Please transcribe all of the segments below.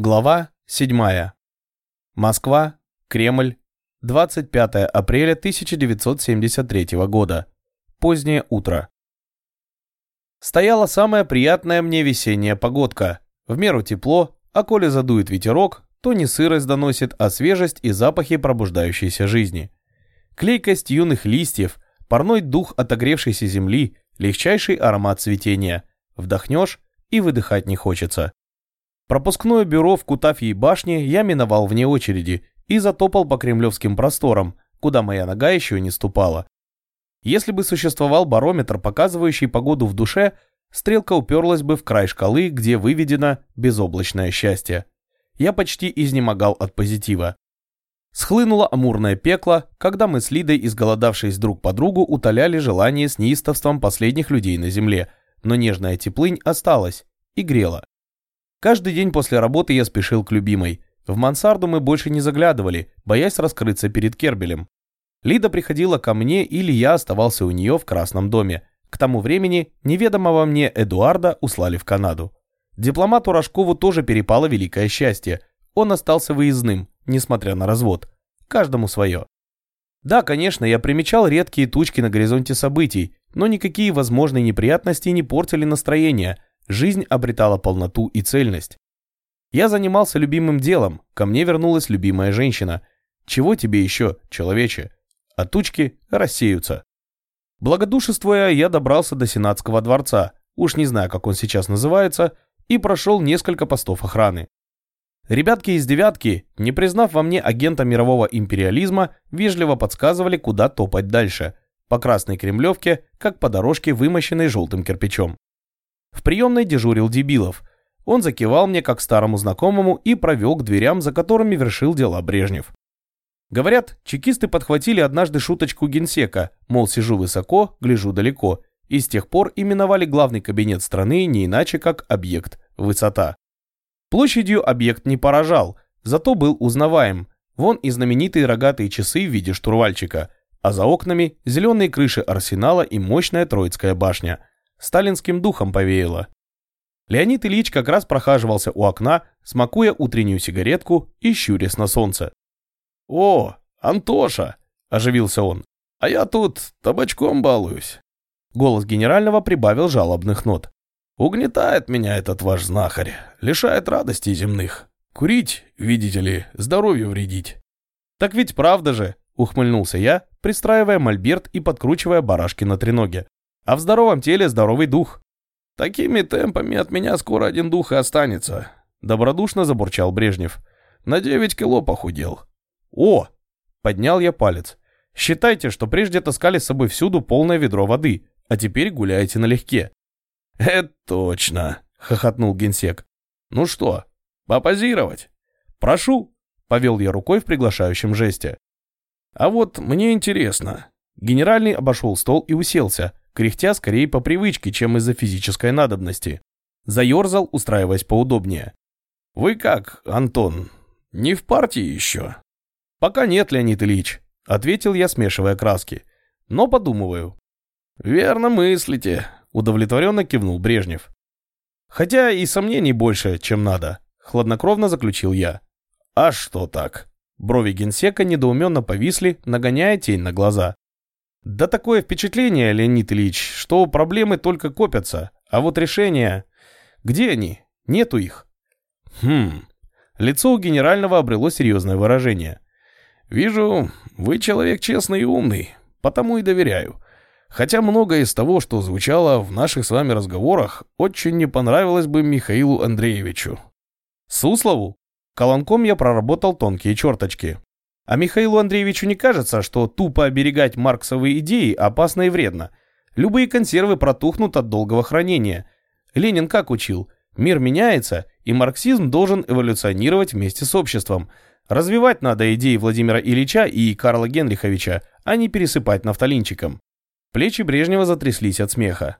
Глава 7. Москва, Кремль, 25 апреля 1973 года. Позднее утро. Стояла самая приятная мне весенняя погодка. В меру тепло, а коли задует ветерок, то не сырость доносит, а свежесть и запахи пробуждающейся жизни. Клейкость юных листьев, парной дух отогревшейся земли, легчайший аромат цветения. Вдохнешь и выдыхать не хочется. Пропускное бюро в Кутафьей башне я миновал вне очереди и затопал по кремлевским просторам, куда моя нога еще не ступала. Если бы существовал барометр, показывающий погоду в душе, стрелка уперлась бы в край шкалы, где выведено безоблачное счастье. Я почти изнемогал от позитива. Схлынуло амурное пекло, когда мы с Лидой, изголодавшись друг по другу, утоляли желание с неистовством последних людей на земле, но нежная теплынь осталась и грела. Каждый день после работы я спешил к любимой. В мансарду мы больше не заглядывали, боясь раскрыться перед Кербелем. Лида приходила ко мне или я оставался у нее в Красном доме. К тому времени неведомого мне Эдуарда услали в Канаду. Дипломату Рожкову тоже перепало великое счастье. Он остался выездным, несмотря на развод. Каждому свое. Да, конечно, я примечал редкие тучки на горизонте событий, но никакие возможные неприятности не портили настроение – Жизнь обретала полноту и цельность. Я занимался любимым делом, ко мне вернулась любимая женщина. Чего тебе еще, человече? А тучки рассеются. Благодушествуя, я добрался до Сенатского дворца, уж не знаю, как он сейчас называется, и прошел несколько постов охраны. Ребятки из «девятки», не признав во мне агента мирового империализма, вежливо подсказывали, куда топать дальше, по Красной Кремлевке, как по дорожке, вымощенной желтым кирпичом. В приемной дежурил Дебилов. Он закивал мне как старому знакомому и провел к дверям, за которыми вершил дела Брежнев. Говорят, чекисты подхватили однажды шуточку генсека, мол, сижу высоко, гляжу далеко, и с тех пор именовали главный кабинет страны не иначе, как объект «Высота». Площадью объект не поражал, зато был узнаваем. Вон и знаменитые рогатые часы в виде штурвальчика, а за окнами зеленые крыши арсенала и мощная Троицкая башня – Сталинским духом повеяло. Леонид Ильич как раз прохаживался у окна, смакуя утреннюю сигаретку и щурясь на солнце. «О, Антоша!» – оживился он. «А я тут табачком балуюсь». Голос генерального прибавил жалобных нот. «Угнетает меня этот ваш знахарь, лишает радости земных. Курить, видите ли, здоровью вредить». «Так ведь правда же!» – ухмыльнулся я, пристраивая мольберт и подкручивая барашки на треноге. А в здоровом теле здоровый дух. Такими темпами от меня скоро один дух и останется. Добродушно забурчал Брежнев. На 9 кило похудел. О! Поднял я палец. Считайте, что прежде таскали с собой всюду полное ведро воды, а теперь гуляете налегке. Это точно, хохотнул генсек. Ну что, попозировать? Прошу, повел я рукой в приглашающем жесте. А вот мне интересно. Генеральный обошел стол и уселся, кряхтя скорее по привычке, чем из-за физической надобности. Заерзал, устраиваясь поудобнее. «Вы как, Антон, не в партии еще?» «Пока нет, Леонид Ильич», — ответил я, смешивая краски. «Но подумываю». «Верно мыслите», — удовлетворенно кивнул Брежнев. «Хотя и сомнений больше, чем надо», — хладнокровно заключил я. «А что так?» Брови генсека недоуменно повисли, нагоняя тень на глаза. Да такое впечатление, Леонид Ильич, что проблемы только копятся, а вот решения... Где они? Нету их. Хм... Лицо у генерального обрело серьезное выражение. «Вижу, вы человек честный и умный, потому и доверяю. Хотя многое из того, что звучало в наших с вами разговорах, очень не понравилось бы Михаилу Андреевичу». «Суслову?» Колонком я проработал тонкие черточки. А Михаилу Андреевичу не кажется, что тупо оберегать марксовые идеи опасно и вредно. Любые консервы протухнут от долгого хранения. Ленин как учил? Мир меняется, и марксизм должен эволюционировать вместе с обществом. Развивать надо идеи Владимира Ильича и Карла Генриховича, а не пересыпать нафталинчиком. Плечи Брежнева затряслись от смеха.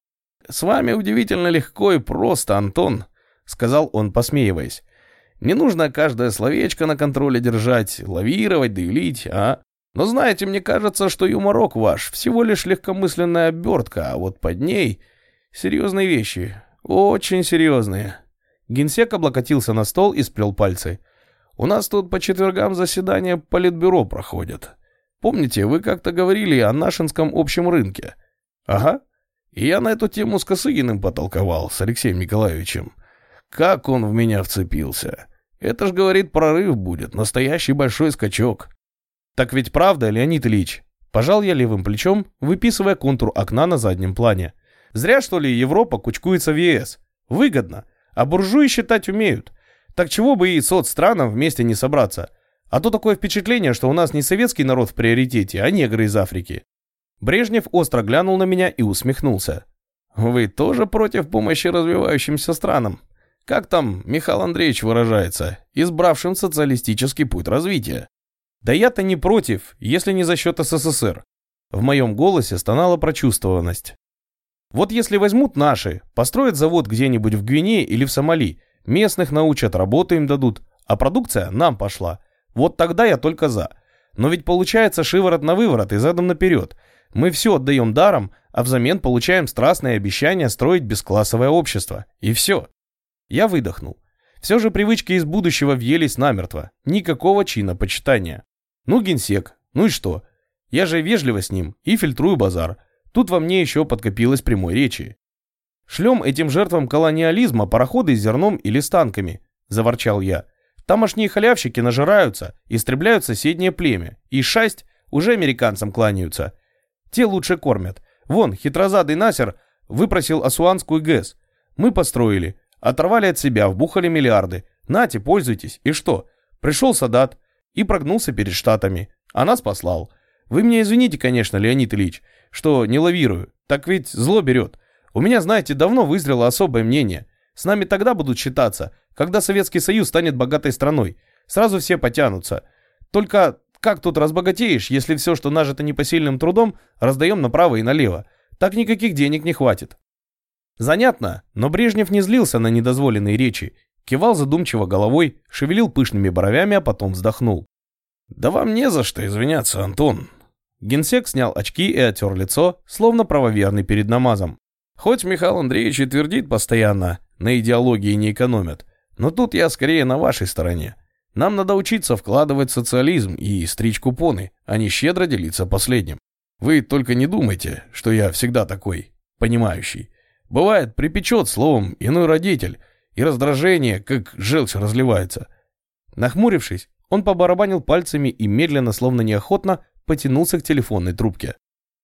«С вами удивительно легко и просто, Антон», — сказал он, посмеиваясь. Не нужно каждое словечко на контроле держать, лавировать, доилить, а? Но знаете, мне кажется, что юморок ваш всего лишь легкомысленная обертка, а вот под ней серьезные вещи, очень серьезные. Генсек облокотился на стол и сплел пальцы. «У нас тут по четвергам заседания политбюро проходят. Помните, вы как-то говорили о Нашинском общем рынке?» «Ага. И я на эту тему с Косыгиным потолковал, с Алексеем Николаевичем. Как он в меня вцепился. Это ж, говорит, прорыв будет, настоящий большой скачок». «Так ведь правда, Леонид Ильич?» Пожал я левым плечом, выписывая контур окна на заднем плане. «Зря, что ли, Европа кучкуется в ЕС? Выгодно. А буржуи считать умеют. Так чего бы и соцстранам вместе не собраться? А то такое впечатление, что у нас не советский народ в приоритете, а негры из Африки. Брежнев остро глянул на меня и усмехнулся. «Вы тоже против помощи развивающимся странам? Как там Михаил Андреевич выражается, избравшим социалистический путь развития?» «Да я-то не против, если не за счет СССР». В моем голосе стонала прочувствованность. Вот если возьмут наши, построят завод где-нибудь в Гвинее или в Сомали, местных научат, работу им дадут, а продукция нам пошла. Вот тогда я только за. Но ведь получается шиворот на выворот и задом наперед. Мы все отдаем даром, а взамен получаем страстное обещание строить бесклассовое общество. И все. Я выдохнул. Все же привычки из будущего въелись намертво. Никакого чина почитания. Ну, генсек, ну и что? Я же вежливо с ним и фильтрую базар. Тут во мне еще подкопилось прямой речи. «Шлем этим жертвам колониализма пароходы с зерном или с танками», – заворчал я. «Тамошние халявщики нажираются, истребляют соседнее племя, и шасть уже американцам кланяются. Те лучше кормят. Вон, хитрозадый Насер выпросил Асуанскую ГЭС. Мы построили, оторвали от себя, вбухали миллиарды. Нате, пользуйтесь. И что? Пришел Садат и прогнулся перед Штатами, а нас послал. Вы меня извините, конечно, Леонид Ильич, что не лавирую. Так ведь зло берет. У меня, знаете, давно вызрело особое мнение. С нами тогда будут считаться, когда Советский Союз станет богатой страной. Сразу все потянутся. Только как тут разбогатеешь, если все, что нажито непосильным трудом, раздаем направо и налево? Так никаких денег не хватит. Занятно, но Брежнев не злился на недозволенные речи. Кивал задумчиво головой, шевелил пышными бровями, а потом вздохнул. «Да вам не за что извиняться, Антон. Генсек снял очки и отер лицо, словно правоверный перед намазом. Хоть Михаил Андреевич и твердит постоянно, на идеологии не экономят, но тут я скорее на вашей стороне. Нам надо учиться вкладывать социализм и стричь купоны, а не щедро делиться последним. Вы только не думайте, что я всегда такой, понимающий. Бывает, припечет словом иной родитель, и раздражение, как желчь разливается. Нахмурившись, он побарабанил пальцами и медленно, словно неохотно, потянулся к телефонной трубке.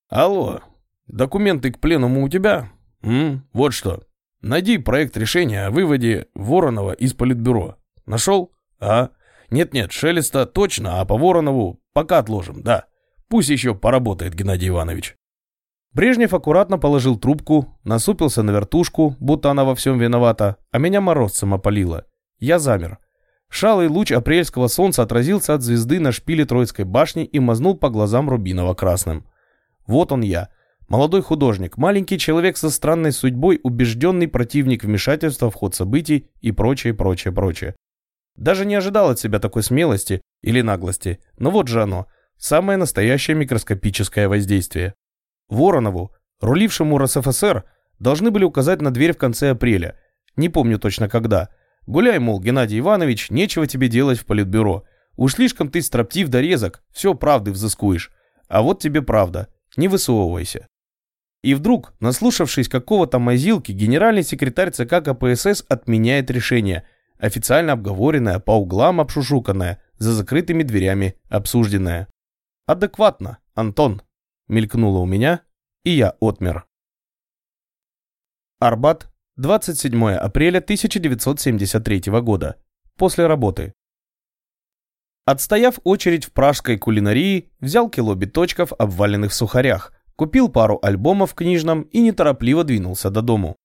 «Алло, документы к пленуму у тебя? М, вот что. Найди проект решения о выводе Воронова из Политбюро. Нашел? А? Нет-нет, Шелеста точно, а по Воронову пока отложим, да. Пусть еще поработает Геннадий Иванович». Брежнев аккуратно положил трубку, насупился на вертушку, будто она во всем виновата, а меня морозцем опалило. Я замер. Шалый луч апрельского солнца отразился от звезды на шпиле Троицкой башни и мазнул по глазам рубиново-красным. Вот он я, молодой художник, маленький человек со странной судьбой, убежденный противник вмешательства в ход событий и прочее, прочее, прочее. Даже не ожидал от себя такой смелости или наглости, но вот же оно, самое настоящее микроскопическое воздействие. Воронову, рулившему РСФСР, должны были указать на дверь в конце апреля, не помню точно когда – Гуляй, мол, Геннадий Иванович, нечего тебе делать в политбюро. Уж слишком ты строптив да резок, все правды взыскуешь. А вот тебе правда, не высовывайся. И вдруг, наслушавшись какого-то мазилки, генеральный секретарь ЦК КПСС отменяет решение, официально обговоренное, по углам обшушуканное, за закрытыми дверями обсужденное. «Адекватно, Антон», — мелькнуло у меня, и я отмер. Арбат, 27 апреля 1973 года. После работы. Отстояв очередь в пражской кулинарии, взял кило биточков, обваленных в сухарях, купил пару альбомов в книжном и неторопливо двинулся до дому.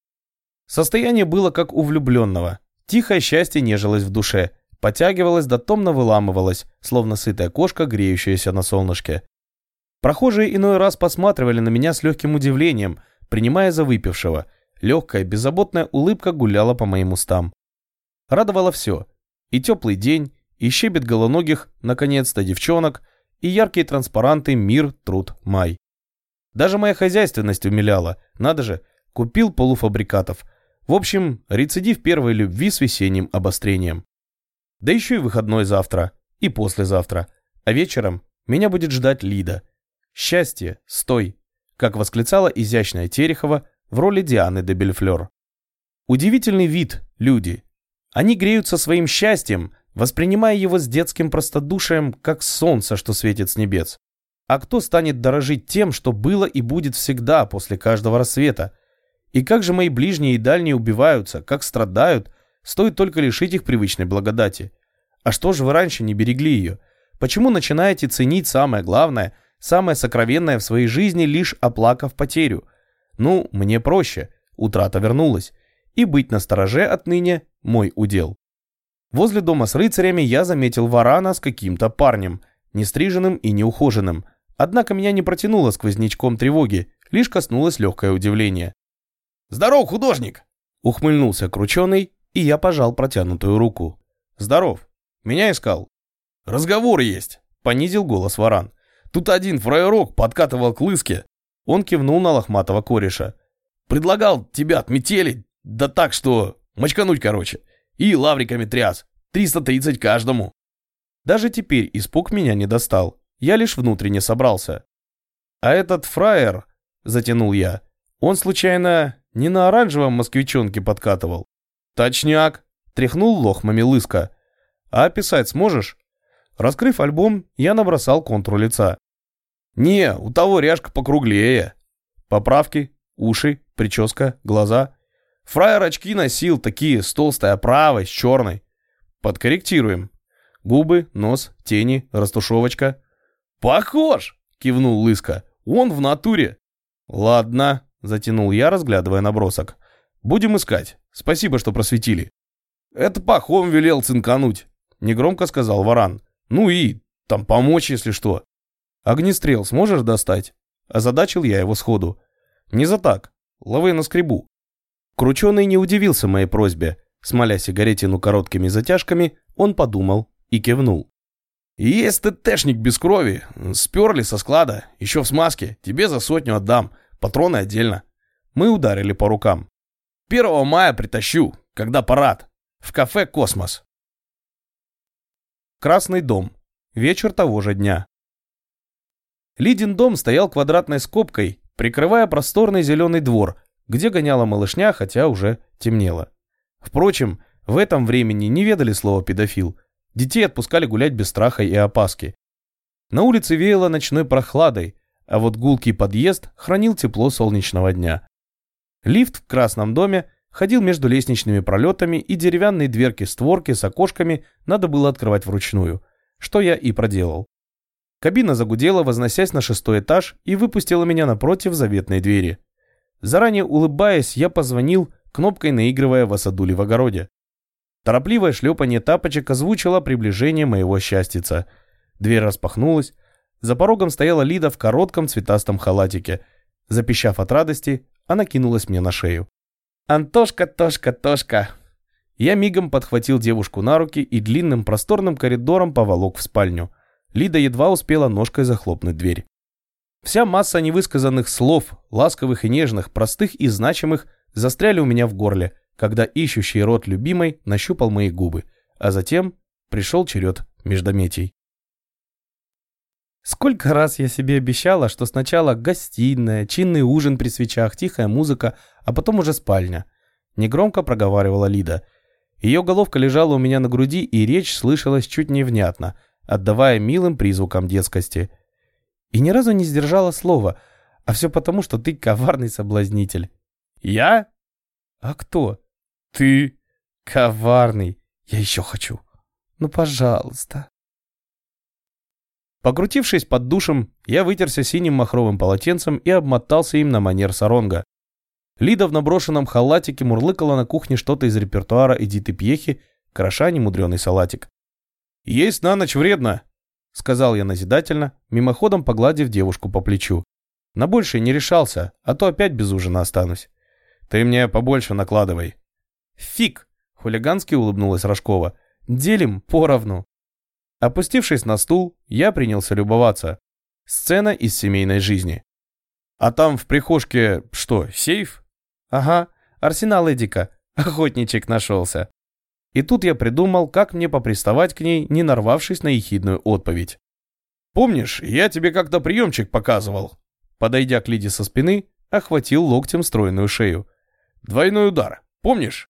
Состояние было как у влюбленного. Тихое счастье нежилось в душе, потягивалось да томно выламывалось, словно сытая кошка, греющаяся на солнышке. Прохожие иной раз посматривали на меня с легким удивлением, принимая за выпившего – Легкая, беззаботная улыбка гуляла по моим устам. Радовало все. И теплый день, и щебет голоногих, наконец-то, девчонок, и яркие транспаранты «Мир, труд, май». Даже моя хозяйственность умиляла. Надо же, купил полуфабрикатов. В общем, рецидив первой любви с весенним обострением. Да еще и выходной завтра, и послезавтра. А вечером меня будет ждать Лида. «Счастье, стой!» как восклицала изящная Терехова в роли Дианы де Бельфлер. Удивительный вид, люди. Они греются своим счастьем, воспринимая его с детским простодушием, как солнце, что светит с небес. А кто станет дорожить тем, что было и будет всегда после каждого рассвета? И как же мои ближние и дальние убиваются, как страдают, стоит только лишить их привычной благодати. А что же вы раньше не берегли ее? Почему начинаете ценить самое главное – самое сокровенное в своей жизни, лишь оплакав потерю. Ну, мне проще, утрата вернулась, и быть настороже отныне мой удел. Возле дома с рыцарями я заметил варана с каким-то парнем, нестриженным и неухоженным, однако меня не протянуло сквознячком тревоги, лишь коснулось легкое удивление. «Здоров, художник!» — ухмыльнулся крученый, и я пожал протянутую руку. «Здоров! Меня искал?» «Разговор есть!» — понизил голос варан. Тут один фраерок подкатывал к лыске. Он кивнул на лохматого кореша. Предлагал тебя отметелить, да так что... Мочкануть, короче. И лавриками тряс. 330 каждому. Даже теперь испуг меня не достал. Я лишь внутренне собрался. А этот фраер, затянул я, он случайно не на оранжевом москвичонке подкатывал? Точняк, тряхнул лохмами лыска. А описать сможешь? Раскрыв альбом, я набросал контур лица. «Не, у того ряжка покруглее». Поправки, уши, прическа, глаза. Фраер очки носил, такие с толстой оправой, с черной. Подкорректируем. Губы, нос, тени, растушевочка. «Похож!» — кивнул Лыска. «Он в натуре». «Ладно», — затянул я, разглядывая набросок. «Будем искать. Спасибо, что просветили». «Это Пахом велел цинкануть», — негромко сказал Варан. Ну и там помочь, если что. Огнестрел сможешь достать? Озадачил я его сходу. Не за так. Ловы на скребу. Крученый не удивился моей просьбе. Смоля сигаретину короткими затяжками, он подумал и кивнул. «Есть ТТшник без крови. Сперли со склада. Еще в смазке. Тебе за сотню отдам. Патроны отдельно». Мы ударили по рукам. «Первого мая притащу, когда парад. В кафе «Космос». Красный дом. Вечер того же дня. Лидин дом стоял квадратной скобкой, прикрывая просторный зеленый двор, где гоняла малышня, хотя уже темнело. Впрочем, в этом времени не ведали слова «педофил». Детей отпускали гулять без страха и опаски. На улице веяло ночной прохладой, а вот гулкий подъезд хранил тепло солнечного дня. Лифт в красном доме Ходил между лестничными пролетами, и деревянные дверки-створки с окошками надо было открывать вручную, что я и проделал. Кабина загудела, возносясь на шестой этаж, и выпустила меня напротив заветной двери. Заранее улыбаясь, я позвонил, кнопкой наигрывая в осадуле в огороде. Торопливое шлепание тапочек озвучило приближение моего счастьица. Дверь распахнулась. За порогом стояла Лида в коротком цветастом халатике. Запищав от радости, она кинулась мне на шею. «Антошка, Тошка, Тошка!» Я мигом подхватил девушку на руки и длинным просторным коридором поволок в спальню. Лида едва успела ножкой захлопнуть дверь. Вся масса невысказанных слов, ласковых и нежных, простых и значимых, застряли у меня в горле, когда ищущий рот любимой нащупал мои губы, а затем пришел черед междометий. Сколько раз я себе обещала, что сначала гостиная, чинный ужин при свечах, тихая музыка, а потом уже спальня. Негромко проговаривала Лида. Ее головка лежала у меня на груди, и речь слышалась чуть невнятно, отдавая милым призвукам детскости. И ни разу не сдержала слова, а все потому, что ты коварный соблазнитель. Я? А кто? Ты. Коварный. Я еще хочу. Ну, пожалуйста. Покрутившись под душем, я вытерся синим махровым полотенцем и обмотался им на манер саронга. Лида в наброшенном халатике мурлыкала на кухне что-то из репертуара Эдиты Пьехи, кроша немудренный салатик. «Есть на ночь вредно», — сказал я назидательно, мимоходом погладив девушку по плечу. «На большее не решался, а то опять без ужина останусь». «Ты мне побольше накладывай». «Фиг!» — хулигански улыбнулась Рожкова. «Делим поровну». Опустившись на стул, я принялся любоваться. Сцена из семейной жизни. «А там в прихожке что, сейф?» «Ага, арсенал Эдика. Охотничек нашелся. И тут я придумал, как мне поприставать к ней, не нарвавшись на ехидную отповедь. «Помнишь, я тебе как-то приемчик показывал?» Подойдя к Лиде со спины, охватил локтем стройную шею. «Двойной удар. Помнишь?»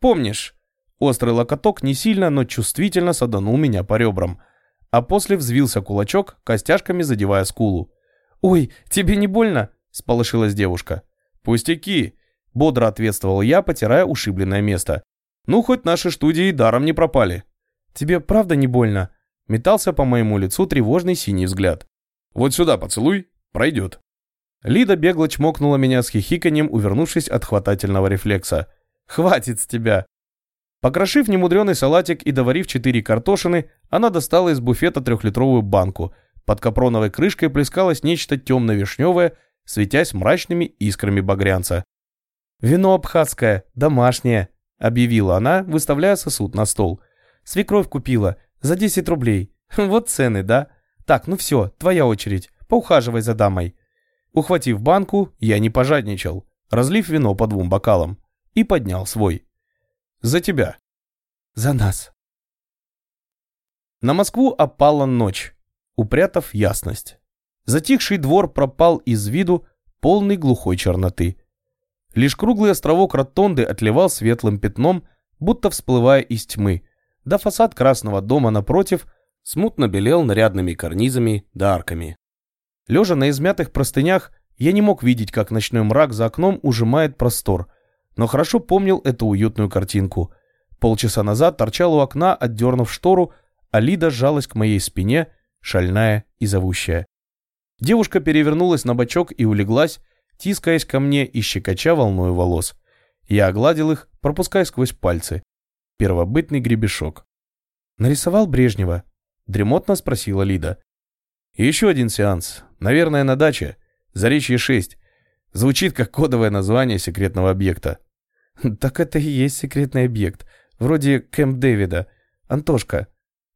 «Помнишь». Острый локоток не сильно, но чувствительно саданул меня по ребрам. А после взвился кулачок, костяшками задевая скулу. «Ой, тебе не больно?» – сполошилась девушка. «Пустяки!» – бодро ответствовал я, потирая ушибленное место. «Ну, хоть наши студии даром не пропали». «Тебе правда не больно?» – метался по моему лицу тревожный синий взгляд. «Вот сюда поцелуй, пройдет». Лида бегло чмокнула меня с хихиканьем, увернувшись от хватательного рефлекса. «Хватит с тебя!» Покрошив немудреный салатик и доварив четыре картошины, она достала из буфета трехлитровую банку. Под капроновой крышкой плескалось нечто темно-вишневое, светясь мрачными искрами багрянца. «Вино абхазское, домашнее», — объявила она, выставляя сосуд на стол. «Свекровь купила, за 10 рублей. Вот цены, да? Так, ну все, твоя очередь, поухаживай за дамой». Ухватив банку, я не пожадничал, разлив вино по двум бокалам, и поднял свой. «За тебя». «За нас». На Москву опала ночь, упрятав ясность. Затихший двор пропал из виду, полный глухой черноты. Лишь круглый островок ротонды отливал светлым пятном, будто всплывая из тьмы, да фасад красного дома напротив смутно белел нарядными карнизами да арками. Лежа на измятых простынях, я не мог видеть, как ночной мрак за окном ужимает простор, но хорошо помнил эту уютную картинку. Полчаса назад торчал у окна, отдернув штору, а Лида сжалась к моей спине, шальная и зовущая. Девушка перевернулась на бочок и улеглась, тискаясь ко мне и щекоча волною волос. Я огладил их, пропуская сквозь пальцы. Первобытный гребешок. «Нарисовал Брежнева?» — дремотно спросила Лида. «Еще один сеанс. Наверное, на даче. Заречье 6. Звучит как кодовое название секретного объекта». «Так это и есть секретный объект. Вроде Кэмп Дэвида. Антошка».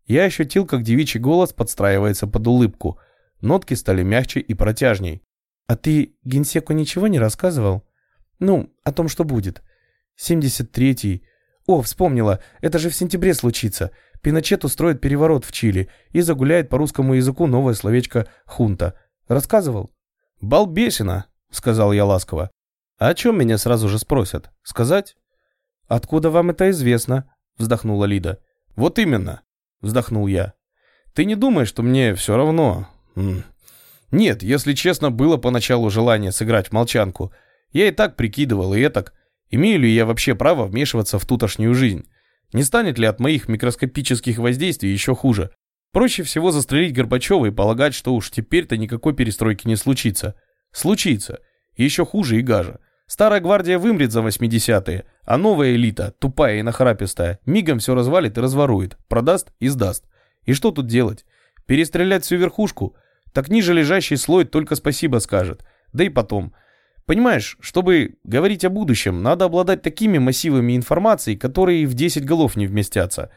Я ощутил, как девичий голос подстраивается под улыбку. Нотки стали мягче и протяжней. «А ты генсеку ничего не рассказывал? Ну, о том, что будет. 73-й. О, вспомнила, это же в сентябре случится. Пиночет устроит переворот в Чили и загуляет по русскому языку новое словечко «хунта». Рассказывал? «Балбесина», — сказал я ласково. «А о чем меня сразу же спросят? Сказать?» «Откуда вам это известно?» — вздохнула Лида. «Вот именно», — вздохнул я. «Ты не думаешь, что мне все равно?» «Нет, если честно, было поначалу желание сыграть в молчанку. Я и так прикидывал, и так. Имею ли я вообще право вмешиваться в тутошнюю жизнь? Не станет ли от моих микроскопических воздействий еще хуже? Проще всего застрелить Горбачева и полагать, что уж теперь-то никакой перестройки не случится. Случится. Еще хуже и гаже. Старая гвардия вымрет за 80-е, а новая элита, тупая и нахрапистая, мигом все развалит и разворует, продаст и сдаст. И что тут делать? Перестрелять всю верхушку? Так ниже лежащий слой только спасибо скажет. Да и потом. Понимаешь, чтобы говорить о будущем, надо обладать такими массивами информации, которые в 10 голов не вместятся.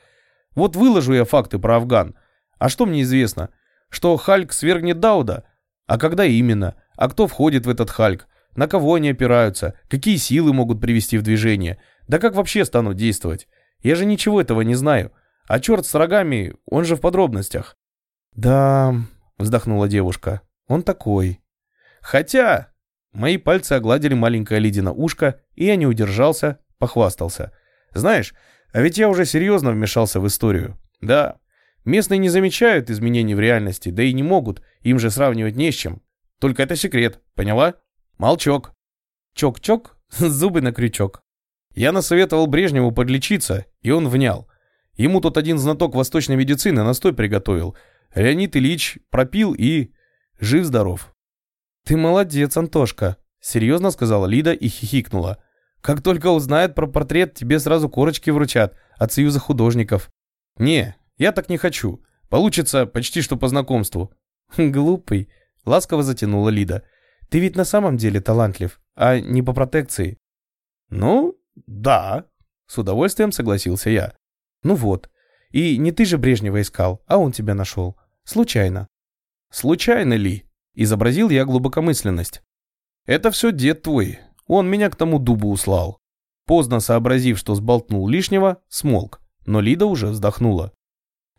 Вот выложу я факты про Афган. А что мне известно? Что Хальк свергнет Дауда? А когда именно? А кто входит в этот Хальк? На кого они опираются? Какие силы могут привести в движение? Да как вообще станут действовать? Я же ничего этого не знаю. А черт с рогами, он же в подробностях. Да, вздохнула девушка, он такой. Хотя, Мои пальцы огладили маленькое Лидино ушко, и я не удержался, похвастался. Знаешь, а ведь я уже серьезно вмешался в историю. Да, местные не замечают изменений в реальности, да и не могут, им же сравнивать не с чем. Только это секрет, поняла? Молчок. Чок-чок, зубы на крючок. Я насоветовал Брежневу подлечиться, и он внял. Ему тут один знаток восточной медицины настой приготовил. Леонид Ильич пропил и... жив-здоров. «Ты молодец, Антошка», — серьезно сказала Лида и хихикнула. «Как только узнают про портрет, тебе сразу корочки вручат от Союза художников». «Не, я так не хочу. Получится почти что по знакомству». «Глупый», — ласково затянула Лида. «Ты ведь на самом деле талантлив, а не по протекции». «Ну, да», — с удовольствием согласился я. «Ну вот. И не ты же Брежнева искал, а он тебя нашел. Случайно». «Случайно ли?» Изобразил я глубокомысленность. «Это все дед твой. Он меня к тому дубу услал». Поздно сообразив, что сболтнул лишнего, смолк, но Лида уже вздохнула.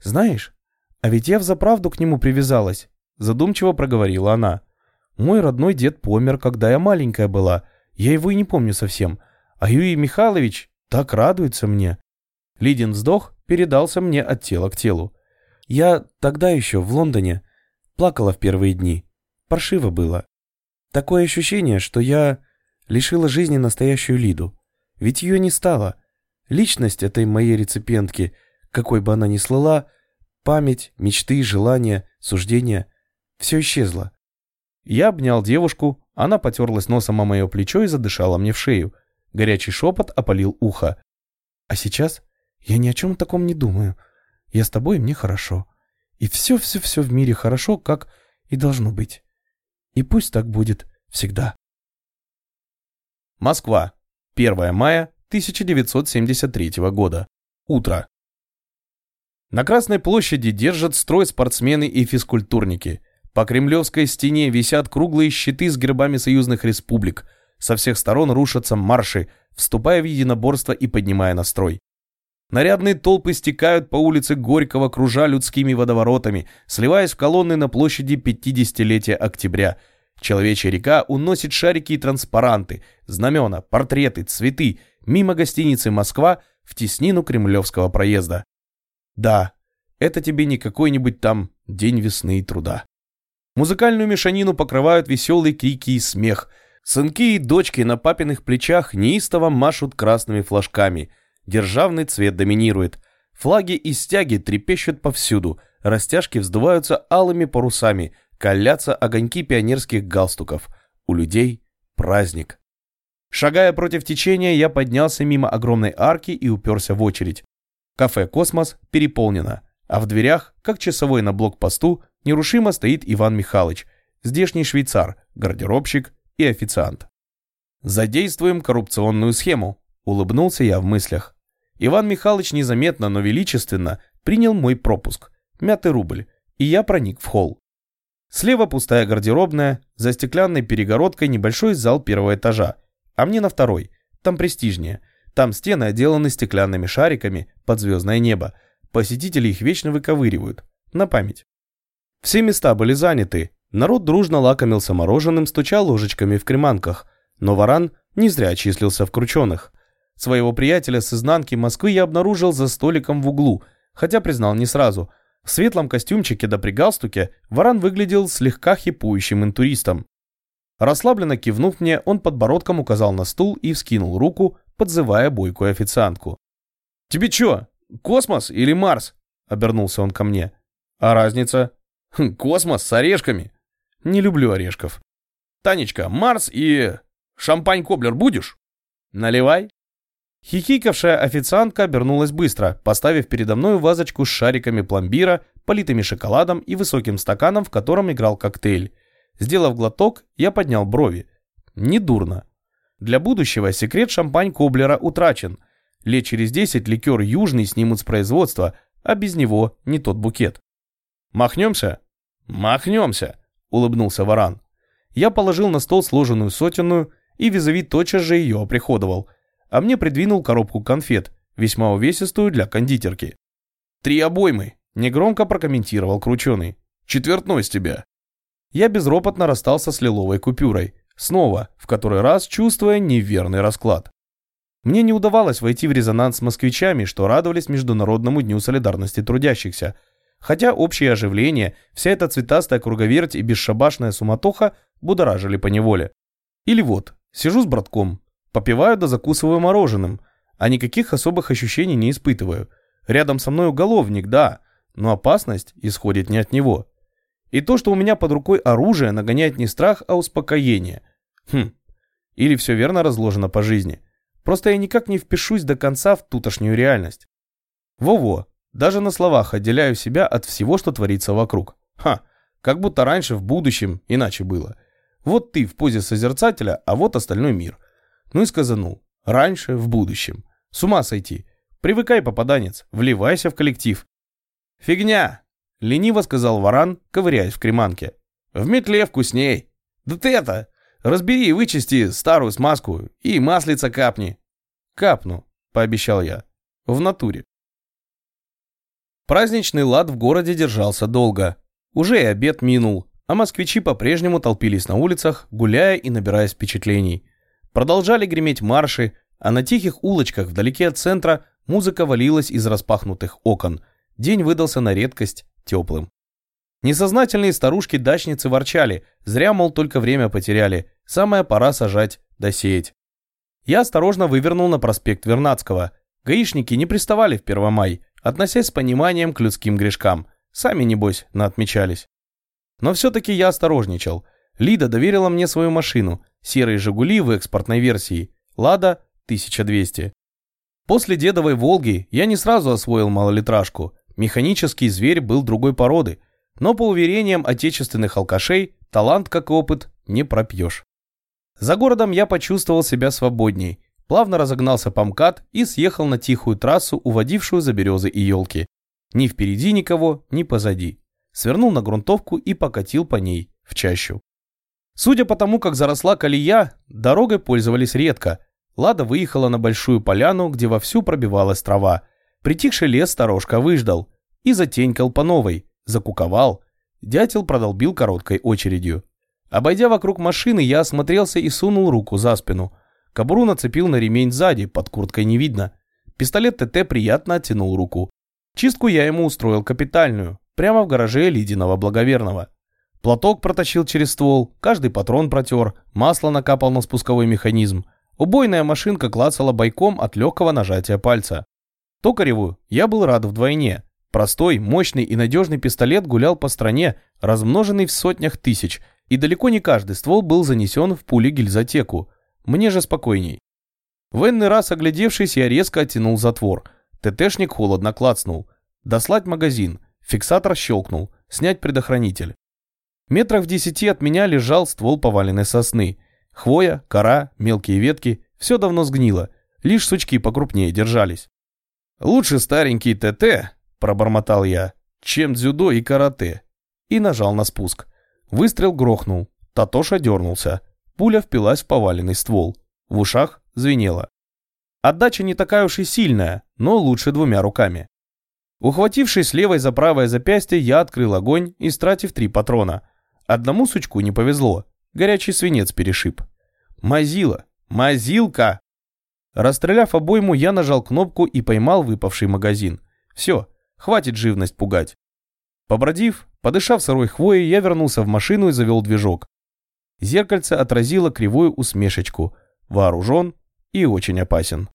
«Знаешь, а ведь я взаправду к нему привязалась», задумчиво проговорила она. «Мой родной дед помер, когда я маленькая была, я его и не помню совсем, а Юрий Михайлович так радуется мне». Лидин вздох передался мне от тела к телу. Я тогда еще в Лондоне плакала в первые дни. Паршиво было. Такое ощущение, что я лишила жизни настоящую Лиду. Ведь ее не стало. Личность этой моей реципиентки, какой бы она ни слыла, память, мечты, желания, суждения, все исчезло. Я обнял девушку, она потерлась носом о мое плечо и задышала мне в шею. Горячий шепот опалил ухо. А сейчас я ни о чем таком не думаю. Я с тобой, мне хорошо. И все-все-все в мире хорошо, как и должно быть. И пусть так будет всегда. Москва. 1 мая 1973 года. Утро. На Красной площади держат строй спортсмены и физкультурники. По кремлевской стене висят круглые щиты с гербами союзных республик. Со всех сторон рушатся марши, вступая в единоборство и поднимая настрой. Нарядные толпы стекают по улице Горького, кружа людскими водоворотами, сливаясь в колонны на площади 50-летия октября. Человечья река уносит шарики и транспаранты, знамена, портреты, цветы мимо гостиницы «Москва» в теснину Кремлевского проезда. Да, это тебе не какой-нибудь там день весны и труда. Музыкальную мешанину покрывают веселые крики и смех. Сынки и дочки на папиных плечах неистово машут красными флажками – Державный цвет доминирует. Флаги и стяги трепещут повсюду, растяжки вздуваются алыми парусами, калятся огоньки пионерских галстуков. У людей праздник. Шагая против течения, я поднялся мимо огромной арки и уперся в очередь. Кафе «Космос» переполнено, а в дверях, как часовой на блокпосту, нерушимо стоит Иван Михайлович, здешний швейцар, гардеробщик и официант. Задействуем коррупционную схему, улыбнулся я в мыслях. Иван Михайлович незаметно, но величественно принял мой пропуск, мятый рубль, и я проник в холл. Слева пустая гардеробная, за стеклянной перегородкой небольшой зал первого этажа, а мне на второй, там престижнее. Там стены отделаны стеклянными шариками под звездное небо. Посетители их вечно выковыривают. На память. Все места были заняты. Народ дружно лакомился мороженым, стучал ложечками в креманках. Но варан не зря числился в крученых. Своего приятеля с изнанки Москвы я обнаружил за столиком в углу, хотя признал не сразу. В светлом костюмчике да при галстуке Варан выглядел слегка хипующим интуристом. Расслабленно кивнув мне, он подбородком указал на стул и вскинул руку, подзывая бойкую официантку. «Тебе чё, космос или Марс?» — обернулся он ко мне. «А разница?» «Хм, «Космос с орешками». «Не люблю орешков». «Танечка, Марс и... шампань-коблер будешь?» «Наливай». Хихикавшая официантка обернулась быстро, поставив передо мной вазочку с шариками пломбира, политыми шоколадом и высоким стаканом, в котором играл коктейль. Сделав глоток, я поднял брови. Недурно. Для будущего секрет шампань-коблера утрачен. Лет через десять ликер южный снимут с производства, а без него не тот букет. «Махнемся?» «Махнемся», — улыбнулся Варан. Я положил на стол сложенную сотенную, и визави тотчас же ее оприходовал — а мне придвинул коробку конфет, весьма увесистую для кондитерки. «Три обоймы», — негромко прокомментировал Крученый. «Четвертной с тебя». Я безропотно расстался с лиловой купюрой, снова, в который раз чувствуя неверный расклад. Мне не удавалось войти в резонанс с москвичами, что радовались Международному дню солидарности трудящихся, хотя общее оживление, вся эта цветастая круговерть и бесшабашная суматоха будоражили поневоле. Или вот, сижу с братком, Попиваю да закусываю мороженым, а никаких особых ощущений не испытываю. Рядом со мной уголовник, да, но опасность исходит не от него. И то, что у меня под рукой оружие, нагоняет не страх, а успокоение. Хм, или все верно разложено по жизни. Просто я никак не впишусь до конца в тутошнюю реальность. Во-во, даже на словах отделяю себя от всего, что творится вокруг. Ха, как будто раньше в будущем иначе было. Вот ты в позе созерцателя, а вот остальной мир. Ну и сказанул. Раньше, в будущем. С ума сойти. Привыкай, попаданец, вливайся в коллектив. Фигня, лениво сказал Варан, ковыряясь в креманке. В метле вкусней. Да ты это, разбери и вычисти старую смазку и маслица капни. Капну, пообещал я. В натуре. Праздничный лад в городе держался долго. Уже и обед минул, а москвичи по-прежнему толпились на улицах, гуляя и набираясь впечатлений. Продолжали греметь марши, а на тихих улочках вдалеке от центра музыка валилась из распахнутых окон. День выдался на редкость теплым. Несознательные старушки-дачницы ворчали, зря, мол, только время потеряли, самое пора сажать да сеять. Я осторожно вывернул на проспект Вернадского. Гаишники не приставали в Первомай, относясь с пониманием к людским грешкам. Сами, небось, наотмечались. Но все-таки я осторожничал. Лида доверила мне свою машину, серые «Жигули» в экспортной версии, «Лада» 1200. После дедовой «Волги» я не сразу освоил малолитражку. Механический зверь был другой породы, но по уверениям отечественных алкашей, талант как опыт не пропьешь. За городом я почувствовал себя свободней, плавно разогнался по МКАД и съехал на тихую трассу, уводившую за березы и елки. Ни впереди никого, ни позади. Свернул на грунтовку и покатил по ней, в чащу. Судя по тому, как заросла колея, дорогой пользовались редко. Лада выехала на большую поляну, где вовсю пробивалась трава. Притихший лес сторожка выждал и затенькал по новой, закуковал. Дятел продолбил короткой очередью. Обойдя вокруг машины, я осмотрелся и сунул руку за спину. Кобуру нацепил на ремень сзади, под курткой не видно. Пистолет ТТ приятно оттянул руку. Чистку я ему устроил капитальную, прямо в гараже Лидиного Благоверного. Платок протащил через ствол, каждый патрон протер, масло накапал на спусковой механизм. Убойная машинка клацала бойком от легкого нажатия пальца. Токареву я был рад вдвойне. Простой, мощный и надежный пистолет гулял по стране, размноженный в сотнях тысяч, и далеко не каждый ствол был занесен в пули-гильзотеку. Мне же спокойней. В энный раз оглядевшись, я резко оттянул затвор. ТТшник холодно клацнул. Дослать магазин. Фиксатор щелкнул. Снять предохранитель. Метрах в десяти от меня лежал ствол поваленной сосны. Хвоя, кора, мелкие ветки – все давно сгнило. Лишь сучки покрупнее держались. «Лучше старенький ТТ», – пробормотал я, – «чем дзюдо и карате». И нажал на спуск. Выстрел грохнул. Татоша дернулся. Пуля впилась в поваленный ствол. В ушах звенело. Отдача не такая уж и сильная, но лучше двумя руками. Ухватившись левой за правое запястье, я открыл огонь, истратив три патрона. Одному сучку не повезло. Горячий свинец перешиб. Мазила! Мазилка! Расстреляв обойму, я нажал кнопку и поймал выпавший магазин. Все, хватит живность пугать. Побродив, подышав сырой хвоей, я вернулся в машину и завел движок. Зеркальце отразило кривую усмешечку. Вооружен и очень опасен.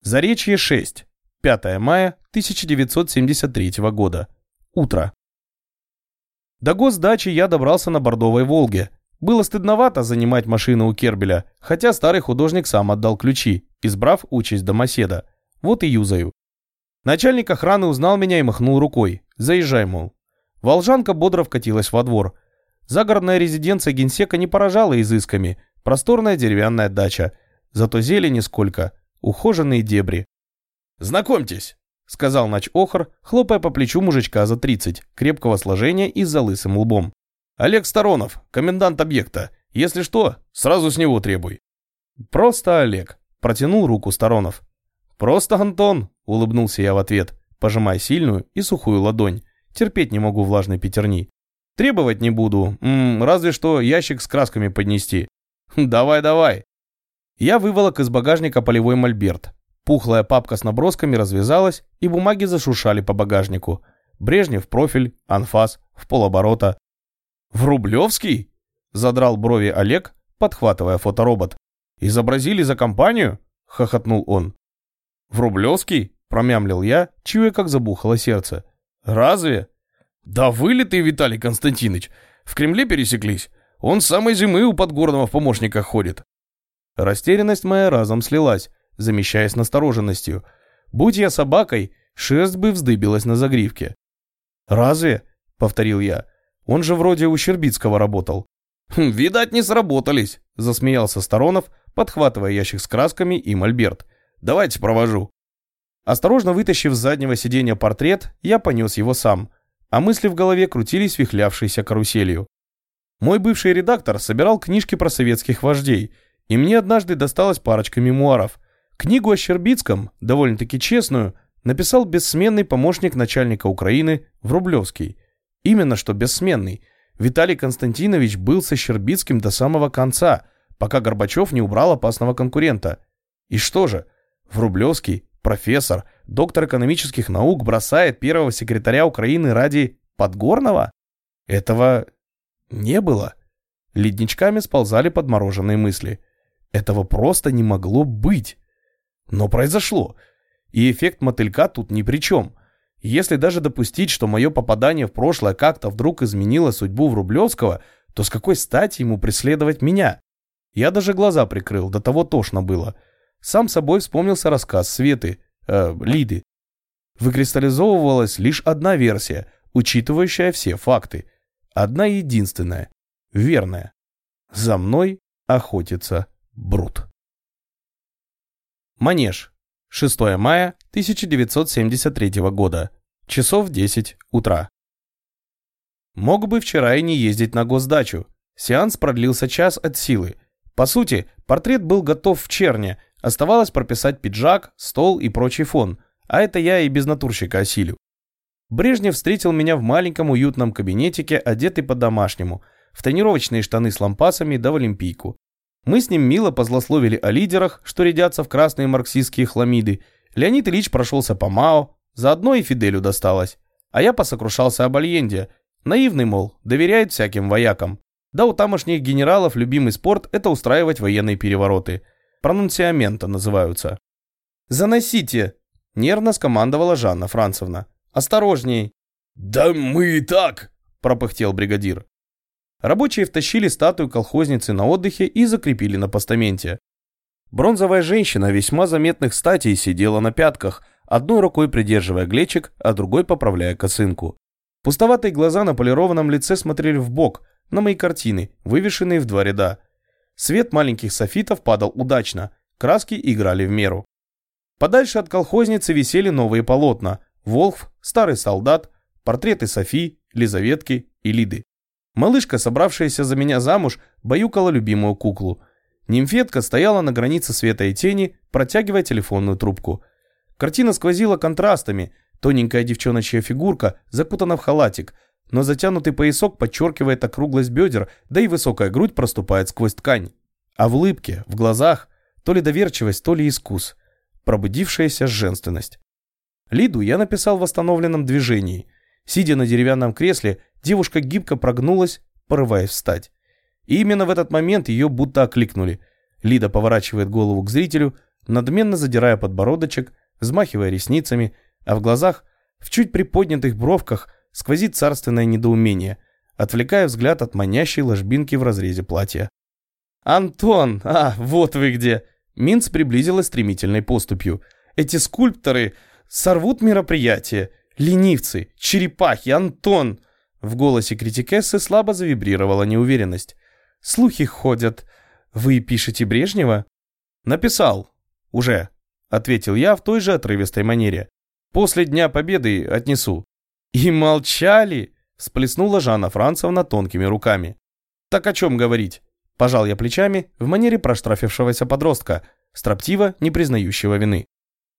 Заречье 6. 5 мая 1973 года. Утро. До госдачи я добрался на бордовой «Волге». Было стыдновато занимать машину у Кербеля, хотя старый художник сам отдал ключи, избрав участь домоседа. Вот и юзаю. Начальник охраны узнал меня и махнул рукой. «Заезжай, мол». Волжанка бодро вкатилась во двор. Загородная резиденция генсека не поражала изысками. Просторная деревянная дача. Зато зелени сколько. Ухоженные дебри. «Знакомьтесь», — сказал Нач Охр, хлопая по плечу мужичка за 30, крепкого сложения и с залысым лбом. «Олег Сторонов, комендант объекта. Если что, сразу с него требуй». «Просто Олег», — протянул руку Сторонов. «Просто Антон», — улыбнулся я в ответ, пожимая сильную и сухую ладонь. Терпеть не могу влажной пятерни. Требовать не буду, м -м, разве что ящик с красками поднести. Давай, давай. Я выволок из багажника полевой мольберт. Пухлая папка с набросками развязалась, и бумаги зашуршали по багажнику. Брежнев профиль, анфас, в полоборота. «В Рублевский?» – задрал брови Олег, подхватывая фоторобот. «Изобразили за компанию?» – хохотнул он. «В Рублевский?» – промямлил я, чуя, как забухало сердце. «Разве?» «Да вылитый Виталий Константинович! В Кремле пересеклись. Он с самой зимы у Подгорного в помощниках ходит». Растерянность моя разом слилась, замещаясь настороженностью. Будь я собакой, шерсть бы вздыбилась на загривке. «Разве?» — повторил я. «Он же вроде у Щербицкого работал». «Хм, «Видать, не сработались», — засмеялся Сторонов, подхватывая ящик с красками и мольберт. «Давайте провожу». Осторожно вытащив с заднего сиденья портрет, я понес его сам — а мысли в голове крутились вихлявшейся каруселью. Мой бывший редактор собирал книжки про советских вождей, И мне однажды досталась парочка мемуаров. Книгу о Щербицком, довольно-таки честную, написал бессменный помощник начальника Украины Врублевский. Именно что бессменный. Виталий Константинович был со Щербицким до самого конца, пока Горбачев не убрал опасного конкурента. И что же, Врублевский, профессор, доктор экономических наук бросает первого секретаря Украины ради Подгорного? Этого не было. Ледничками сползали подмороженные мысли. Этого просто не могло быть. Но произошло. И эффект мотылька тут ни при чем. Если даже допустить, что мое попадание в прошлое как-то вдруг изменило судьбу Врублевского, то с какой стати ему преследовать меня? Я даже глаза прикрыл, до того тошно было. Сам собой вспомнился рассказ Светы, э, Лиды. Выкристаллизовывалась лишь одна версия, учитывающая все факты. Одна единственная, верная. За мной охотится Брут. Манеж. 6 мая 1973 года. Часов 10 утра. Мог бы вчера и не ездить на госдачу. Сеанс продлился час от силы. По сути, портрет был готов в черне, оставалось прописать пиджак, стол и прочий фон, а это я и без натурщика осилю. Брежнев встретил меня в маленьком уютном кабинетике, одетый по-домашнему, в тренировочные штаны с лампасами да в олимпийку. Мы с ним мило позлословили о лидерах, что рядятся в красные марксистские хламиды. Леонид Ильич прошелся по МАО, заодно и Фиделю досталось. А я посокрушался об Альенде. Наивный, мол, доверяет всяким воякам. Да у тамошних генералов любимый спорт – это устраивать военные перевороты. Пронунциамента называются. «Заносите!» – нервно скомандовала Жанна Францевна. «Осторожней!» «Да мы и так!» – пропыхтел бригадир. Рабочие втащили статую колхозницы на отдыхе и закрепили на постаменте. Бронзовая женщина весьма заметных статей сидела на пятках, одной рукой придерживая глечик, а другой поправляя косынку. Пустоватые глаза на полированном лице смотрели в бок на мои картины, вывешенные в два ряда. Свет маленьких софитов падал удачно, краски играли в меру. Подальше от колхозницы висели новые полотна, Волхв, Старый солдат, портреты Софи, Лизаветки и Лиды. Малышка, собравшаяся за меня замуж, баюкала любимую куклу. Нимфетка стояла на границе света и тени, протягивая телефонную трубку. Картина сквозила контрастами. Тоненькая девчоночья фигурка закутана в халатик, но затянутый поясок подчеркивает округлость бедер, да и высокая грудь проступает сквозь ткань. А в улыбке, в глазах, то ли доверчивость, то ли искус. Пробудившаяся женственность. Лиду я написал в восстановленном движении. Сидя на деревянном кресле, девушка гибко прогнулась, порываясь встать. И именно в этот момент ее будто окликнули. Лида поворачивает голову к зрителю, надменно задирая подбородочек, взмахивая ресницами, а в глазах, в чуть приподнятых бровках, сквозит царственное недоумение, отвлекая взгляд от манящей ложбинки в разрезе платья. «Антон! А, вот вы где!» Минц приблизилась стремительной поступью. «Эти скульпторы сорвут мероприятие. Ленивцы, черепахи, Антон!» В голосе критикессы слабо завибрировала неуверенность. «Слухи ходят. Вы пишете Брежнева?» «Написал. Уже», — ответил я в той же отрывистой манере. «После Дня Победы отнесу». «И молчали!» — всплеснула Жанна Францевна тонкими руками. «Так о чем говорить?» Пожал я плечами в манере проштрафившегося подростка, строптиво не признающего вины.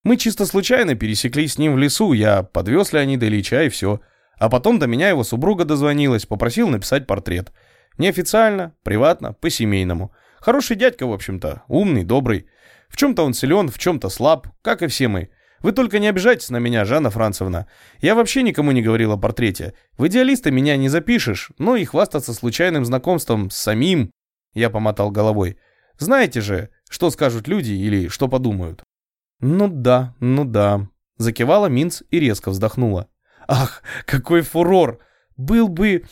Мы чисто случайно пересеклись с ним в лесу, я подвез Леонида Ильича и все. А потом до меня его супруга дозвонилась, попросил написать портрет. Неофициально, приватно, по-семейному. Хороший дядька, в общем-то, умный, добрый. В чем-то он силен, в чем-то слаб, как и все мы. Вы только не обижайтесь на меня, Жанна Францевна. Я вообще никому не говорил о портрете. В идеалисты меня не запишешь, но и хвастаться случайным знакомством с самим... Я помотал головой. Знаете же, что скажут люди или что подумают. «Ну да, ну да», — закивала Минц и резко вздохнула. «Ах, какой фурор! Был бы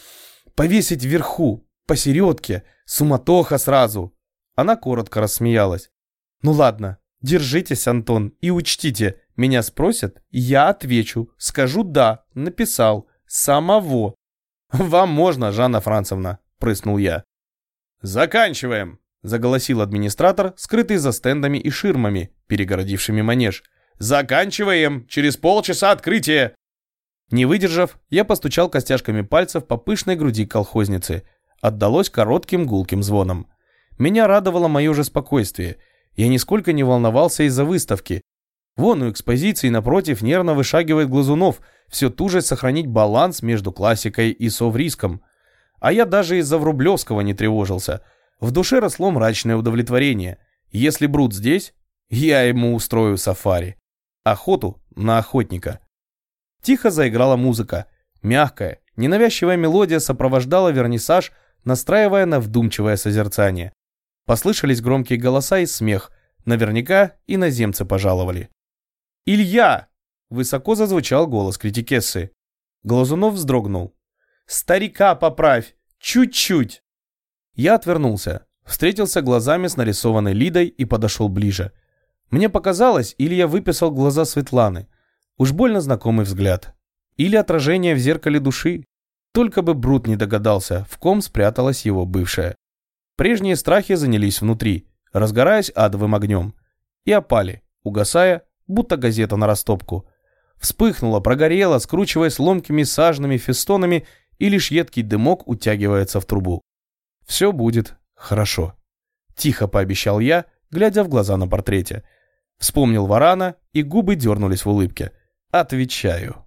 повесить вверху, посередке, суматоха сразу!» Она коротко рассмеялась. «Ну ладно, держитесь, Антон, и учтите, меня спросят, я отвечу, скажу «да», написал, самого». «Вам можно, Жанна Францевна», — прыснул я. «Заканчиваем!» заголосил администратор, скрытый за стендами и ширмами, перегородившими манеж. «Заканчиваем! Через полчаса открытие!» Не выдержав, я постучал костяшками пальцев по пышной груди колхозницы. Отдалось коротким гулким звоном. Меня радовало мое же спокойствие. Я нисколько не волновался из-за выставки. Вон у экспозиции напротив нервно вышагивает Глазунов, все туже сохранить баланс между классикой и совриском. А я даже из-за Врублевского не тревожился. В душе росло мрачное удовлетворение. Если Брут здесь, я ему устрою сафари. Охоту на охотника. Тихо заиграла музыка. Мягкая, ненавязчивая мелодия сопровождала вернисаж, настраивая на вдумчивое созерцание. Послышались громкие голоса и смех. Наверняка иноземцы пожаловали. «Илья!» – высоко зазвучал голос критикессы. Глазунов вздрогнул. «Старика поправь! Чуть-чуть!» Я отвернулся, встретился глазами с нарисованной Лидой и подошел ближе. Мне показалось, или я выписал глаза Светланы. Уж больно знакомый взгляд. Или отражение в зеркале души. Только бы Брут не догадался, в ком спряталась его бывшая. Прежние страхи занялись внутри, разгораясь адовым огнем. И опали, угасая, будто газета на растопку. Вспыхнула, прогорела, скручиваясь ломкими сажными фестонами, и лишь едкий дымок утягивается в трубу. «Все будет хорошо», – тихо пообещал я, глядя в глаза на портрете. Вспомнил варана, и губы дернулись в улыбке. «Отвечаю».